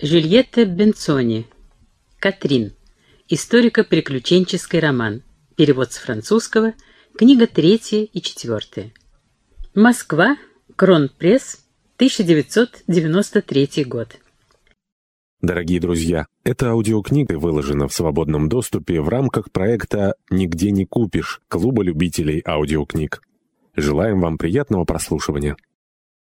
Жюльетта Бенцони. Катрин. Историко-приключенческий роман. Перевод с французского. Книга третья и четвертая. Москва. Кронпресс. 1993 год. Дорогие друзья, эта аудиокнига выложена в свободном доступе в рамках проекта «Нигде не купишь» Клуба любителей аудиокниг. Желаем вам приятного прослушивания.